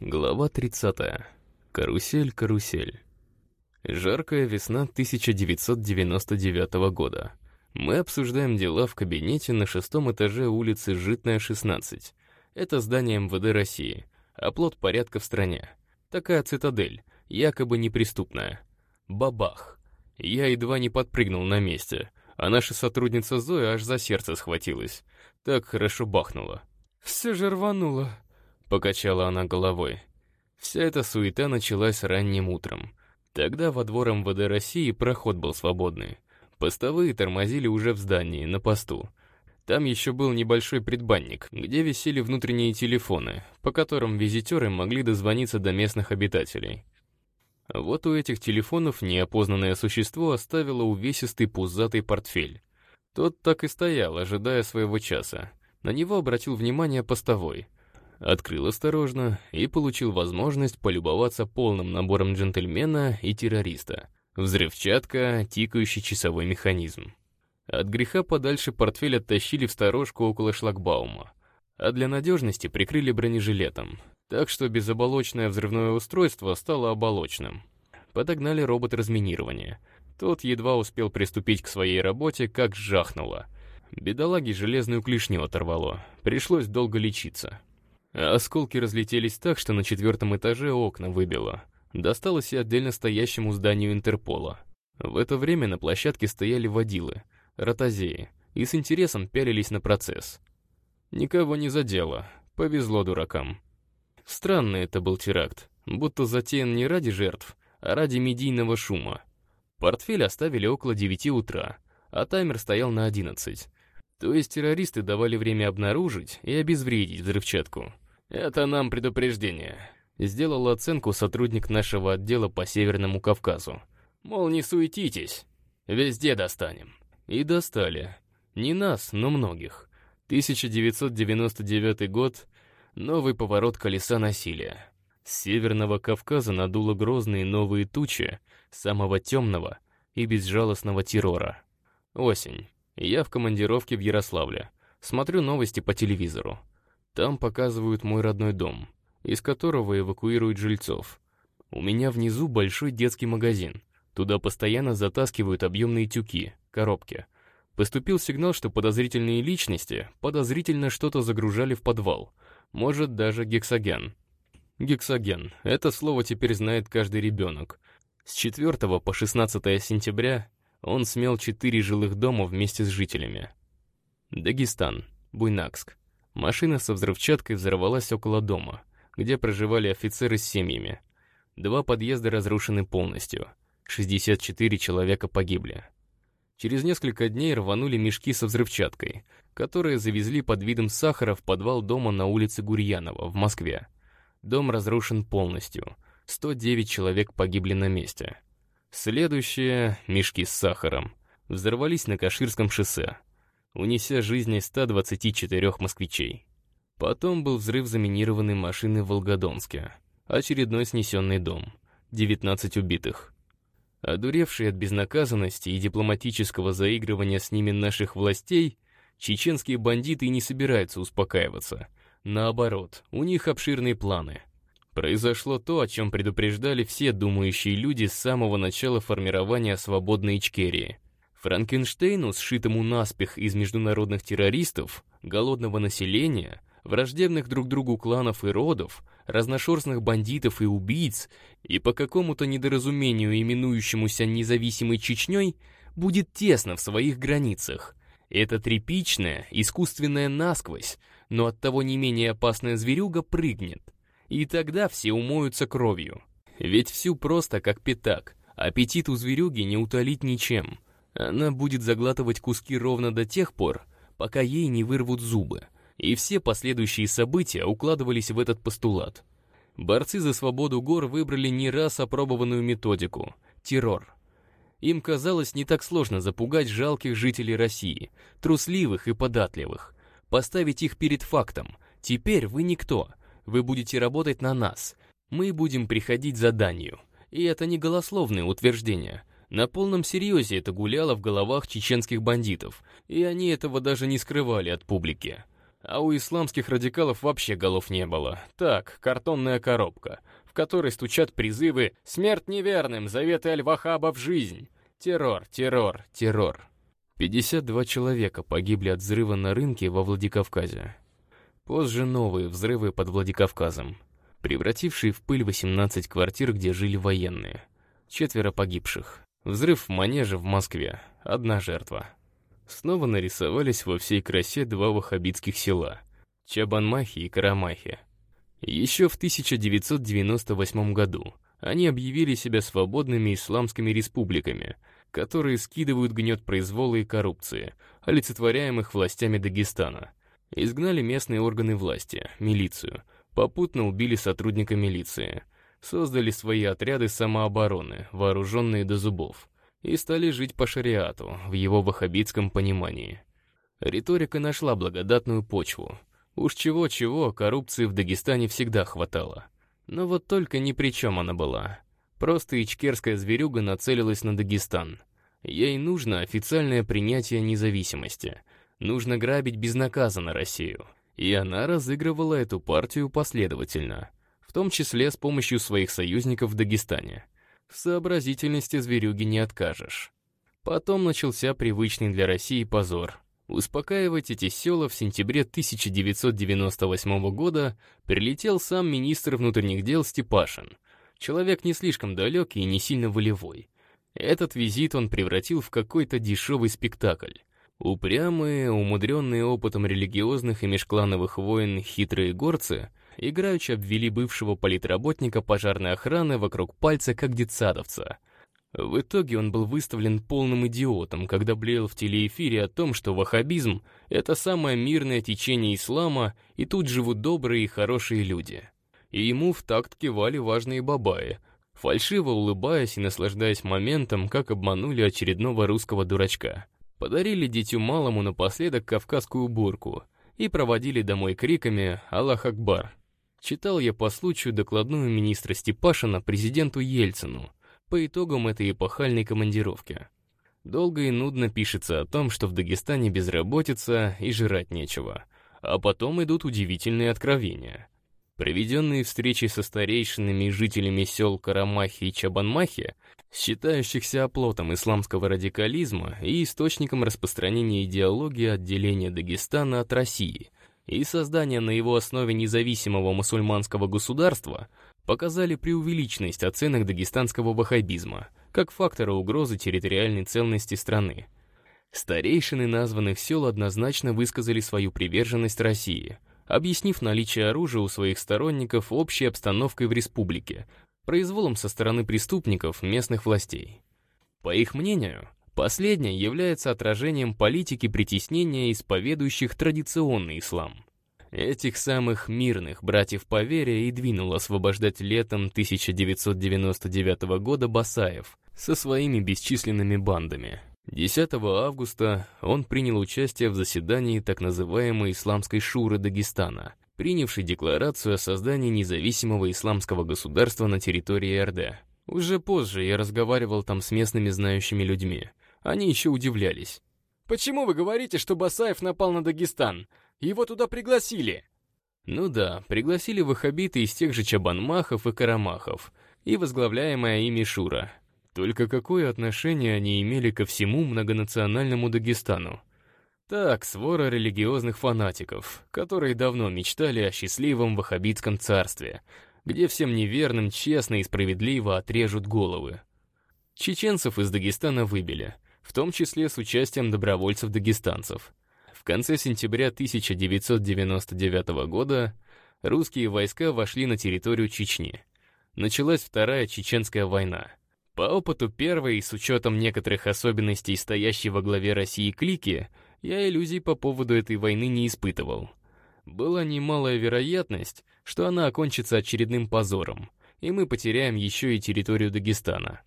Глава 30. Карусель, карусель. Жаркая весна 1999 года. Мы обсуждаем дела в кабинете на шестом этаже улицы Житная, 16. Это здание МВД России, оплот порядка в стране. Такая цитадель, якобы неприступная. Бабах. Я едва не подпрыгнул на месте, а наша сотрудница Зоя аж за сердце схватилась. Так хорошо бахнула. «Все же рвануло», Покачала она головой. Вся эта суета началась ранним утром. Тогда во двор МВД России проход был свободный. Постовые тормозили уже в здании, на посту. Там еще был небольшой предбанник, где висели внутренние телефоны, по которым визитеры могли дозвониться до местных обитателей. Вот у этих телефонов неопознанное существо оставило увесистый пузатый портфель. Тот так и стоял, ожидая своего часа. На него обратил внимание постовой — открыл осторожно и получил возможность полюбоваться полным набором джентльмена и террориста. Взрывчатка, тикающий часовой механизм. От греха подальше портфель оттащили в сторожку около шлагбаума, а для надежности прикрыли бронежилетом, так что безоболочное взрывное устройство стало оболочным. Подогнали робот разминирования. Тот едва успел приступить к своей работе, как жахнуло. Бедолаге железную клешню оторвало, пришлось долго лечиться. А осколки разлетелись так, что на четвертом этаже окна выбило. Досталось и отдельно стоящему зданию Интерпола. В это время на площадке стояли водилы, ротозеи, и с интересом пялились на процесс. Никого не задело, повезло дуракам. Странный это был теракт, будто затеян не ради жертв, а ради медийного шума. Портфель оставили около 9 утра, а таймер стоял на 11. То есть террористы давали время обнаружить и обезвредить взрывчатку. Это нам предупреждение. Сделал оценку сотрудник нашего отдела по Северному Кавказу. Мол, не суетитесь, везде достанем. И достали. Не нас, но многих. 1999 год — новый поворот колеса насилия. С Северного Кавказа надуло грозные новые тучи самого темного и безжалостного террора. Осень. Я в командировке в Ярославле. Смотрю новости по телевизору. Там показывают мой родной дом, из которого эвакуируют жильцов. У меня внизу большой детский магазин. Туда постоянно затаскивают объемные тюки, коробки. Поступил сигнал, что подозрительные личности подозрительно что-то загружали в подвал. Может, даже гексоген. Гексоген — это слово теперь знает каждый ребенок. С 4 по 16 сентября он смел четыре жилых дома вместе с жителями. Дагестан, Буйнакск. Машина со взрывчаткой взорвалась около дома, где проживали офицеры с семьями. Два подъезда разрушены полностью. 64 человека погибли. Через несколько дней рванули мешки со взрывчаткой, которые завезли под видом сахара в подвал дома на улице Гурьянова в Москве. Дом разрушен полностью. 109 человек погибли на месте. Следующие, мешки с сахаром, взорвались на Каширском шоссе, унеся жизни 124 москвичей. Потом был взрыв заминированной машины в Волгодонске, очередной снесенный дом, 19 убитых. Одуревшие от безнаказанности и дипломатического заигрывания с ними наших властей, чеченские бандиты не собираются успокаиваться. Наоборот, у них обширные планы — Произошло то, о чем предупреждали все думающие люди с самого начала формирования свободной Ичкерии. Франкенштейну, сшитому наспех из международных террористов, голодного населения, враждебных друг другу кланов и родов, разношерстных бандитов и убийц, и по какому-то недоразумению именующемуся независимой Чечней, будет тесно в своих границах. Это тряпичная, искусственная насквозь, но оттого не менее опасная зверюга прыгнет — и тогда все умоются кровью. Ведь всю просто как пятак. Аппетит у зверюги не утолить ничем. Она будет заглатывать куски ровно до тех пор, пока ей не вырвут зубы. И все последующие события укладывались в этот постулат. Борцы за свободу гор выбрали не раз опробованную методику — террор. Им казалось не так сложно запугать жалких жителей России, трусливых и податливых, поставить их перед фактом. Теперь вы никто — вы будете работать на нас. Мы будем приходить за данью. И это не голословные утверждения. На полном серьезе это гуляло в головах чеченских бандитов, и они этого даже не скрывали от публики. А у исламских радикалов вообще голов не было. Так, картонная коробка, в которой стучат призывы «Смерть неверным! Заветы Аль-Вахаба в жизнь!» Террор, террор, террор. 52 человека погибли от взрыва на рынке во Владикавказе. Позже новые взрывы под Владикавказом, превратившие в пыль 18 квартир, где жили военные. Четверо погибших. Взрыв в манеже в Москве. Одна жертва. Снова нарисовались во всей красе два ваххабитских села — Чабанмахи и Карамахи. Еще в 1998 году они объявили себя свободными исламскими республиками, которые скидывают гнет произвола и коррупции, олицетворяемых властями Дагестана. Изгнали местные органы власти, милицию, попутно убили сотрудника милиции, создали свои отряды самообороны, вооруженные до зубов, и стали жить по шариату, в его ваххабитском понимании. Риторика нашла благодатную почву. Уж чего-чего, коррупции в Дагестане всегда хватало. Но вот только ни при чем она была. Просто ичкерская зверюга нацелилась на Дагестан. Ей нужно официальное принятие независимости. Нужно грабить безнаказанно Россию. И она разыгрывала эту партию последовательно, в том числе с помощью своих союзников в Дагестане. В сообразительности зверюги не откажешь. Потом начался привычный для России позор. Успокаивать эти села в сентябре 1998 года прилетел сам министр внутренних дел Степашин. Человек не слишком далекий и не сильно волевой. Этот визит он превратил в какой-то дешевый спектакль. Упрямые, умудренные опытом религиозных и межклановых войн хитрые горцы играючи обвели бывшего политработника пожарной охраны вокруг пальца как детсадовца. В итоге он был выставлен полным идиотом, когда блеял в телеэфире о том, что ваххабизм — это самое мирное течение ислама, и тут живут добрые и хорошие люди. И ему в такт кивали важные бабаи, фальшиво улыбаясь и наслаждаясь моментом, как обманули очередного русского дурачка. Подарили дитю малому напоследок кавказскую бурку и проводили домой криками «Аллах Акбар!». Читал я по случаю докладную министра Степашина президенту Ельцину по итогам этой эпохальной командировки. Долго и нудно пишется о том, что в Дагестане безработица и жрать нечего, а потом идут удивительные откровения. Проведенные встречи со старейшинами и жителями сел Карамахи и Чабанмахи, считающихся оплотом исламского радикализма и источником распространения идеологии отделения Дагестана от России – и создание на его основе независимого мусульманского государства показали преувеличенность оценок дагестанского ваххабизма как фактора угрозы территориальной целостности страны. Старейшины названных сел однозначно высказали свою приверженность России, объяснив наличие оружия у своих сторонников общей обстановкой в республике, произволом со стороны преступников местных властей. По их мнению, Последнее является отражением политики притеснения исповедующих традиционный ислам. Этих самых мирных братьев по вере и двинул освобождать летом 1999 года Басаев со своими бесчисленными бандами. 10 августа он принял участие в заседании так называемой Исламской Шуры Дагестана, принявшей декларацию о создании независимого исламского государства на территории РД. Уже позже я разговаривал там с местными знающими людьми. Они еще удивлялись. «Почему вы говорите, что Басаев напал на Дагестан? Его туда пригласили!» Ну да, пригласили ваххабиты из тех же Чабанмахов и Карамахов, и возглавляемая ими Шура. Только какое отношение они имели ко всему многонациональному Дагестану? Так, свора религиозных фанатиков, которые давно мечтали о счастливом ваххабитском царстве, где всем неверным честно и справедливо отрежут головы. Чеченцев из Дагестана выбили — в том числе с участием добровольцев-дагестанцев. В конце сентября 1999 года русские войска вошли на территорию Чечни. Началась Вторая Чеченская война. По опыту первой с учетом некоторых особенностей стоящей во главе России клики, я иллюзий по поводу этой войны не испытывал. Была немалая вероятность, что она окончится очередным позором, и мы потеряем еще и территорию Дагестана.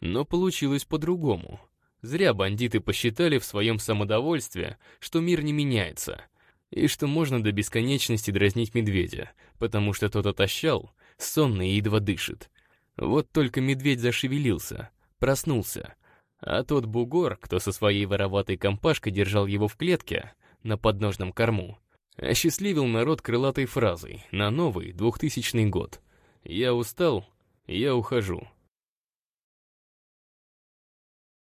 Но получилось по-другому. Зря бандиты посчитали в своем самодовольстве, что мир не меняется, и что можно до бесконечности дразнить медведя, потому что тот отощал, сонный и едва дышит. Вот только медведь зашевелился, проснулся, а тот бугор, кто со своей вороватой компашкой держал его в клетке, на подножном корму, осчастливил народ крылатой фразой на новый 2000 год. «Я устал, я ухожу».